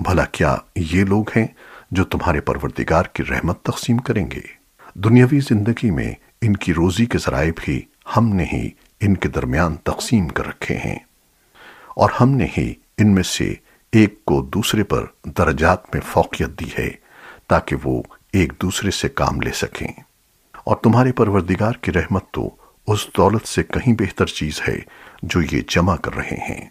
بھلا کیا یہ لوگ ہیں جو تمہارے پروردگار کی رحمت تقسیم کریں گے؟ دنیاوی زندگی میں ان کی روزی کے ذرائع بھی ہم نے ہی ان کے درمیان تقسیم کر رکھے ہیں۔ اور ہم نے ہی ان میں سے ایک کو دوسرے پر درجات میں فوقیت دی ہے تاکہ وہ ایک دوسرے سے کام لے سکیں۔ اور تمہارے پروردگار کی رحمت تو اس دولت سے کہیں بہتر چیز ہے جو یہ جمع کر رہے ہیں۔